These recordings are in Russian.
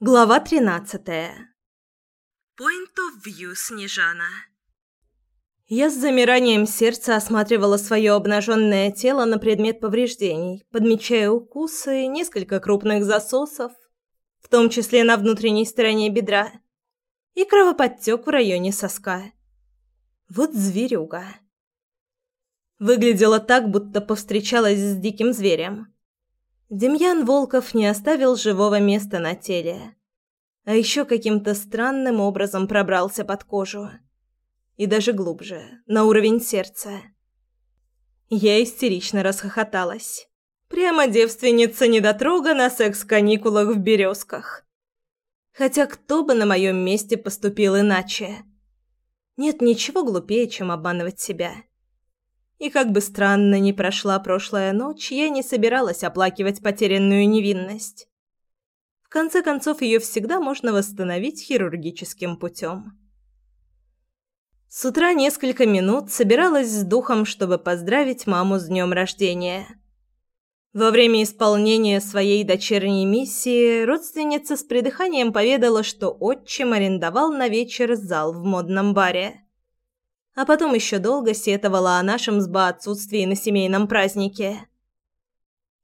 Глава тринадцатая. Point of view Снежана. Я с замиранием сердца осматривала свое обнаженное тело на предмет повреждений, подмечая укусы, несколько крупных засосов, в том числе на внутренней стороне бедра, и кровоподтек в районе соска. Вот зверюга. Выглядела так, будто повстречалась с диким зверем. Демьян Волков не оставил живого места на теле, а еще каким-то странным образом пробрался под кожу. И даже глубже, на уровень сердца. Я истерично расхохоталась. Прямо девственница-недотрога на секс-каникулах в «Березках». Хотя кто бы на моем месте поступил иначе? Нет ничего глупее, чем обманывать себя. И как бы странно ни прошла прошлая ночь, я не собиралась оплакивать потерянную невинность. В конце концов, ее всегда можно восстановить хирургическим путем. С утра несколько минут собиралась с духом, чтобы поздравить маму с днем рождения. Во время исполнения своей дочерней миссии родственница с придыханием поведала, что отчим арендовал на вечер зал в модном баре а потом еще долго сетовала о нашем с отсутствии на семейном празднике.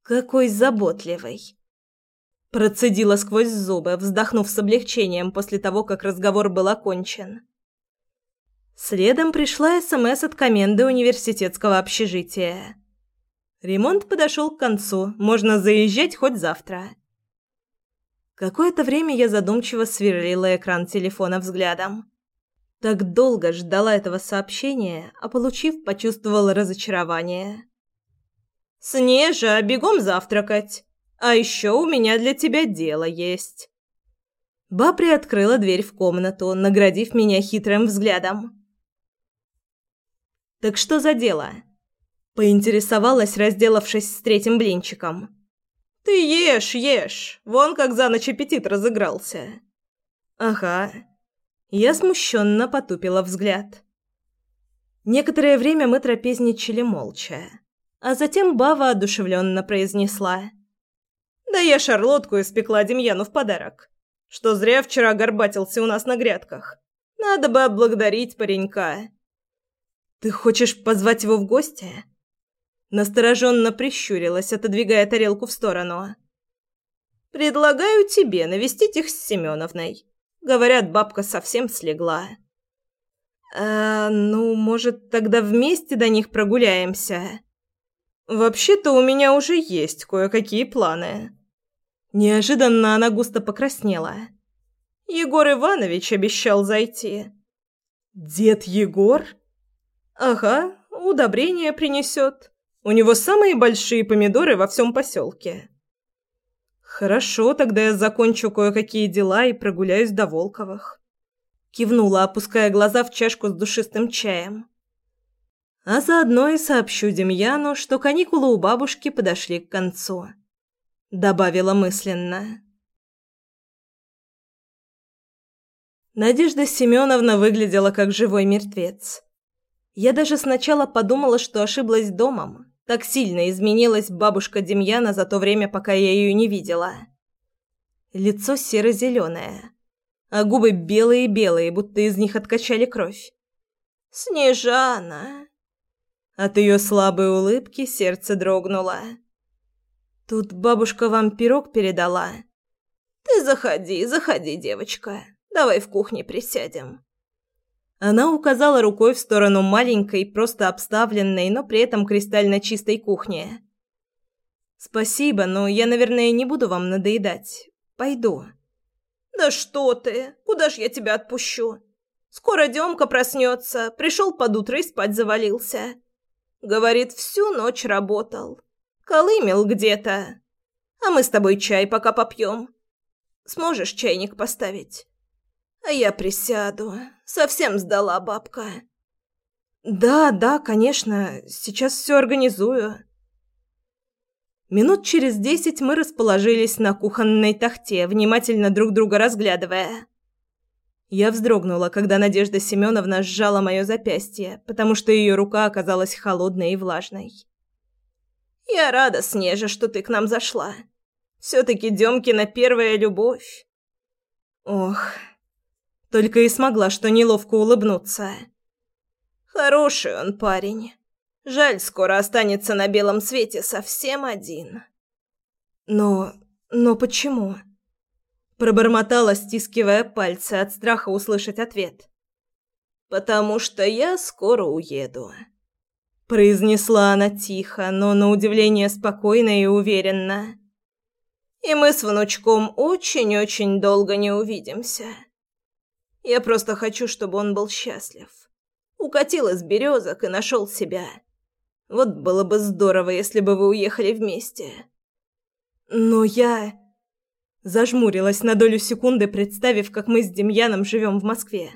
«Какой заботливый!» Процедила сквозь зубы, вздохнув с облегчением после того, как разговор был окончен. Следом пришла СМС от коменды университетского общежития. Ремонт подошел к концу, можно заезжать хоть завтра. Какое-то время я задумчиво сверлила экран телефона взглядом. Так долго ждала этого сообщения, а получив, почувствовала разочарование. «Снежа, бегом завтракать! А еще у меня для тебя дело есть!» Ба приоткрыла дверь в комнату, наградив меня хитрым взглядом. «Так что за дело?» Поинтересовалась, разделавшись с третьим блинчиком. «Ты ешь, ешь! Вон как за ночь аппетит разыгрался!» «Ага, я смущенно потупила взгляд. Некоторое время мы трапезничали молча, а затем Бава одушевленно произнесла. «Да я шарлотку испекла Демьяну в подарок, что зря вчера горбатился у нас на грядках. Надо бы отблагодарить паренька». «Ты хочешь позвать его в гости?» Настороженно прищурилась, отодвигая тарелку в сторону. «Предлагаю тебе навестить их с Семеновной. Говорят, бабка совсем слегла. А, ну, может, тогда вместе до них прогуляемся? Вообще-то у меня уже есть кое-какие планы. Неожиданно она густо покраснела. Егор Иванович обещал зайти. Дед Егор? Ага, удобрение принесет. У него самые большие помидоры во всем поселке. «Хорошо, тогда я закончу кое-какие дела и прогуляюсь до Волковых». Кивнула, опуская глаза в чашку с душистым чаем. А заодно и сообщу Демьяну, что каникулы у бабушки подошли к концу. Добавила мысленно. Надежда Семеновна выглядела как живой мертвец. Я даже сначала подумала, что ошиблась домом, так сильно изменилась бабушка Демьяна за то время, пока я ее не видела. Лицо серо-зеленое, а губы белые-белые, будто из них откачали кровь. «Снежана!» От ее слабой улыбки сердце дрогнуло. «Тут бабушка вам пирог передала?» «Ты заходи, заходи, девочка. Давай в кухне присядем». Она указала рукой в сторону маленькой, просто обставленной, но при этом кристально чистой кухни. «Спасибо, но я, наверное, не буду вам надоедать. Пойду». «Да что ты! Куда ж я тебя отпущу? Скоро Демка проснется, пришел под утро и спать завалился. Говорит, всю ночь работал. Колымел где-то. А мы с тобой чай пока попьем. Сможешь чайник поставить?» А я присяду. Совсем сдала бабка. Да, да, конечно. Сейчас все организую. Минут через десять мы расположились на кухонной тахте, внимательно друг друга разглядывая. Я вздрогнула, когда Надежда Семеновна сжала мое запястье, потому что ее рука оказалась холодной и влажной. «Я рада, Снежа, что ты к нам зашла. Все-таки Демкина первая любовь. Ох, только и смогла что неловко улыбнуться. Хороший он парень. Жаль, скоро останется на белом свете совсем один. Но... но почему? Пробормотала, стискивая пальцы от страха услышать ответ. «Потому что я скоро уеду», — произнесла она тихо, но на удивление спокойно и уверенно. «И мы с внучком очень-очень долго не увидимся. Я просто хочу, чтобы он был счастлив. Укатил из березок и нашел себя. Вот было бы здорово, если бы вы уехали вместе». «Но я...» Зажмурилась на долю секунды, представив, как мы с Демьяном живем в Москве.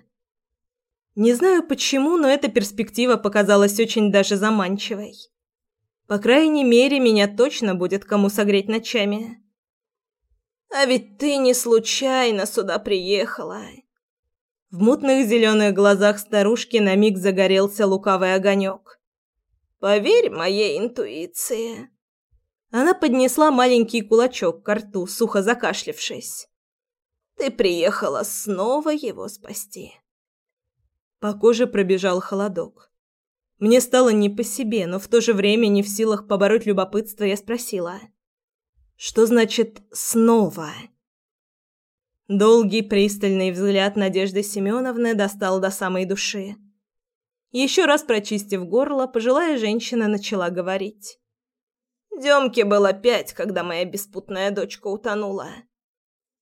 Не знаю почему, но эта перспектива показалась очень даже заманчивой. По крайней мере, меня точно будет кому согреть ночами. А ведь ты не случайно сюда приехала. В мутных зеленых глазах старушки на миг загорелся лукавый огонек. Поверь моей интуиции. Она поднесла маленький кулачок к рту, сухо закашлявшись. «Ты приехала снова его спасти». По коже пробежал холодок. Мне стало не по себе, но в то же время не в силах побороть любопытство, я спросила. «Что значит «снова»?» Долгий пристальный взгляд Надежды Семеновны достал до самой души. Еще раз прочистив горло, пожилая женщина начала говорить. Демке было пять, когда моя беспутная дочка утонула.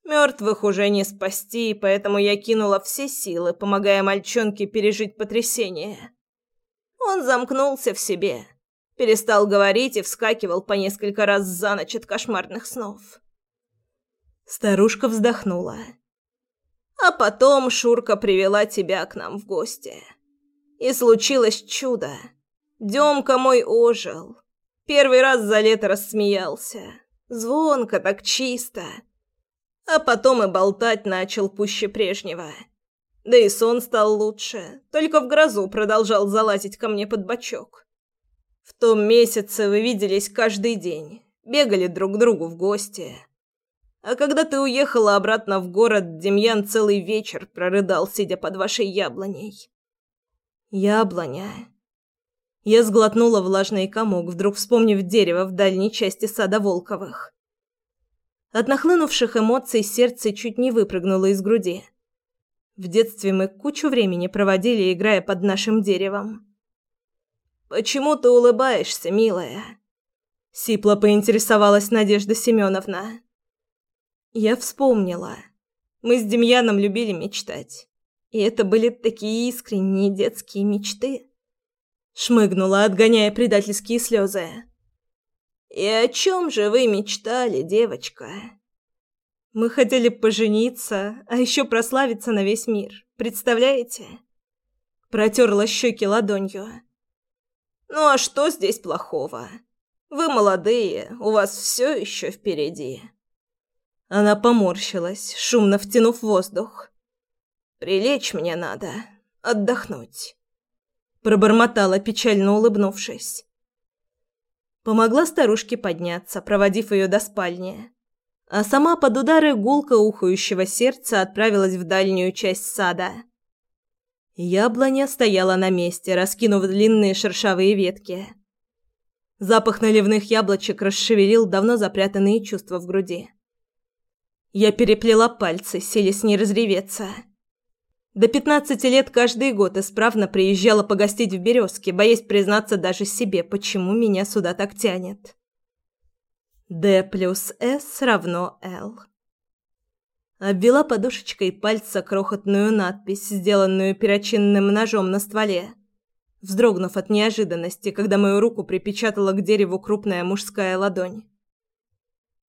Мертвых уже не спасти, поэтому я кинула все силы, помогая мальчонке пережить потрясение. Он замкнулся в себе, перестал говорить и вскакивал по несколько раз за ночь от кошмарных снов. Старушка вздохнула. А потом Шурка привела тебя к нам в гости. И случилось чудо. Демка мой ожил. Первый раз за лето рассмеялся. Звонко, так чисто. А потом и болтать начал пуще прежнего. Да и сон стал лучше, только в грозу продолжал залазить ко мне под бочок. В том месяце вы виделись каждый день, бегали друг к другу в гости. А когда ты уехала обратно в город, Демьян целый вечер прорыдал, сидя под вашей яблоней. Яблоня. Я сглотнула влажный комок, вдруг вспомнив дерево в дальней части сада Волковых. От нахлынувших эмоций сердце чуть не выпрыгнуло из груди. В детстве мы кучу времени проводили, играя под нашим деревом. «Почему ты улыбаешься, милая?» Сипло поинтересовалась Надежда Семеновна. Я вспомнила. Мы с Демьяном любили мечтать. И это были такие искренние детские мечты. Шмыгнула, отгоняя предательские слезы. «И о чем же вы мечтали, девочка?» «Мы хотели пожениться, а еще прославиться на весь мир. Представляете?» Протерла щеки ладонью. «Ну а что здесь плохого? Вы молодые, у вас все еще впереди». Она поморщилась, шумно втянув воздух. «Прилечь мне надо, отдохнуть» пробормотала, печально улыбнувшись. Помогла старушке подняться, проводив ее до спальни, а сама под удары гулко ухающего сердца отправилась в дальнюю часть сада. Яблоня стояла на месте, раскинув длинные шершавые ветки. Запах наливных яблочек расшевелил давно запрятанные чувства в груди. Я переплела пальцы, селись не разреветься. До пятнадцати лет каждый год исправно приезжала погостить в «Березке», боясь признаться даже себе, почему меня сюда так тянет. «Д плюс С равно Л». Обвела подушечкой пальца крохотную надпись, сделанную перочинным ножом на стволе, вздрогнув от неожиданности, когда мою руку припечатала к дереву крупная мужская ладонь.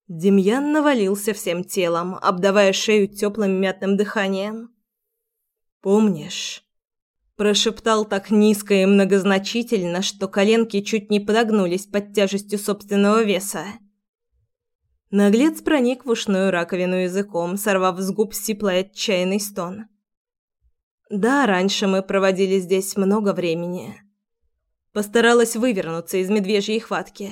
Демьян навалился всем телом, обдавая шею теплым мятным дыханием. Помнишь?» Прошептал так низко и многозначительно, что коленки чуть не подогнулись под тяжестью собственного веса. Наглец проник в ушную раковину языком, сорвав с губ сиплый отчаянный стон. «Да, раньше мы проводили здесь много времени». Постаралась вывернуться из медвежьей хватки,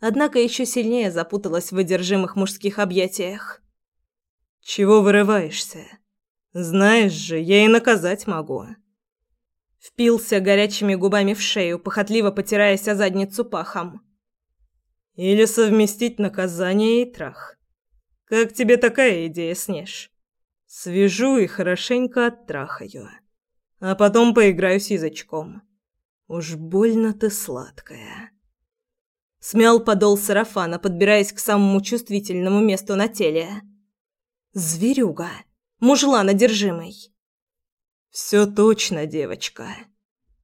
однако еще сильнее запуталась в выдержимых мужских объятиях. Чего вырываешься? Знаешь же, я и наказать могу. Впился горячими губами в шею, похотливо потираясь о задницу пахом. Или совместить наказание и трах. Как тебе такая идея, Снеж? Свяжу и хорошенько оттрахаю. А потом поиграю с язычком. Уж больно ты сладкая. Смял подол сарафана, подбираясь к самому чувствительному месту на теле. Зверюга. Мужлан одержимый. Все точно, девочка.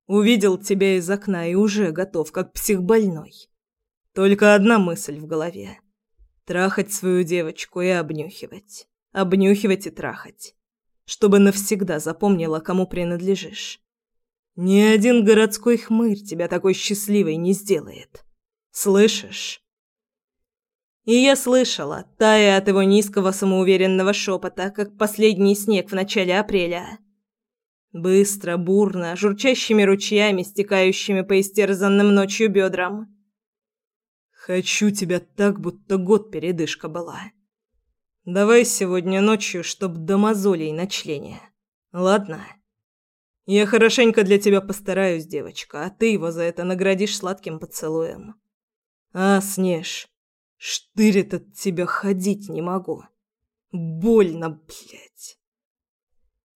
Увидел тебя из окна и уже готов, как психбольной. Только одна мысль в голове. Трахать свою девочку и обнюхивать. Обнюхивать и трахать. Чтобы навсегда запомнила, кому принадлежишь. Ни один городской хмырь тебя такой счастливой не сделает. Слышишь? И я слышала, тая от его низкого самоуверенного шепота, как последний снег в начале апреля. Быстро, бурно, журчащими ручьями, стекающими по истерзанным ночью бедрам. Хочу тебя так, будто год передышка была. Давай сегодня ночью, чтоб до мозолей на члене. Ладно? Я хорошенько для тебя постараюсь, девочка, а ты его за это наградишь сладким поцелуем. А, Снеж, штырит от тебя ходить не могу. Больно, блядь.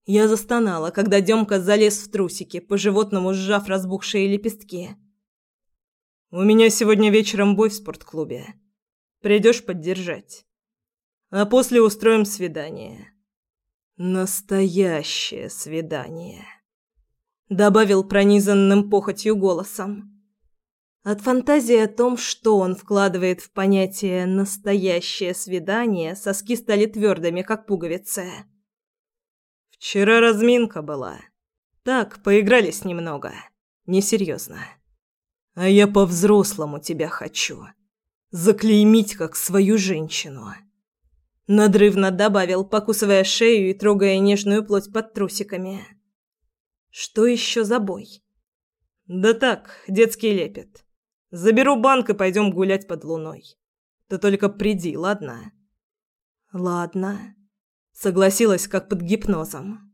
Я застонала, когда Демка залез в трусики, по-животному сжав разбухшие лепестки. «У меня сегодня вечером бой в спортклубе. Придешь поддержать. А после устроим свидание. Настоящее свидание» добавил пронизанным похотью голосом. От фантазии о том, что он вкладывает в понятие «настоящее свидание», соски стали твердыми, как пуговицы. «Вчера разминка была. Так, поигрались немного. Несерьезно. А я по-взрослому тебя хочу. Заклеймить как свою женщину». Надрывно добавил, покусывая шею и трогая нежную плоть под трусиками. Что еще за бой? Да так, детский лепет. Заберу банк и пойдем гулять под луной. Ты только приди, ладно? Ладно. Согласилась, как под гипнозом.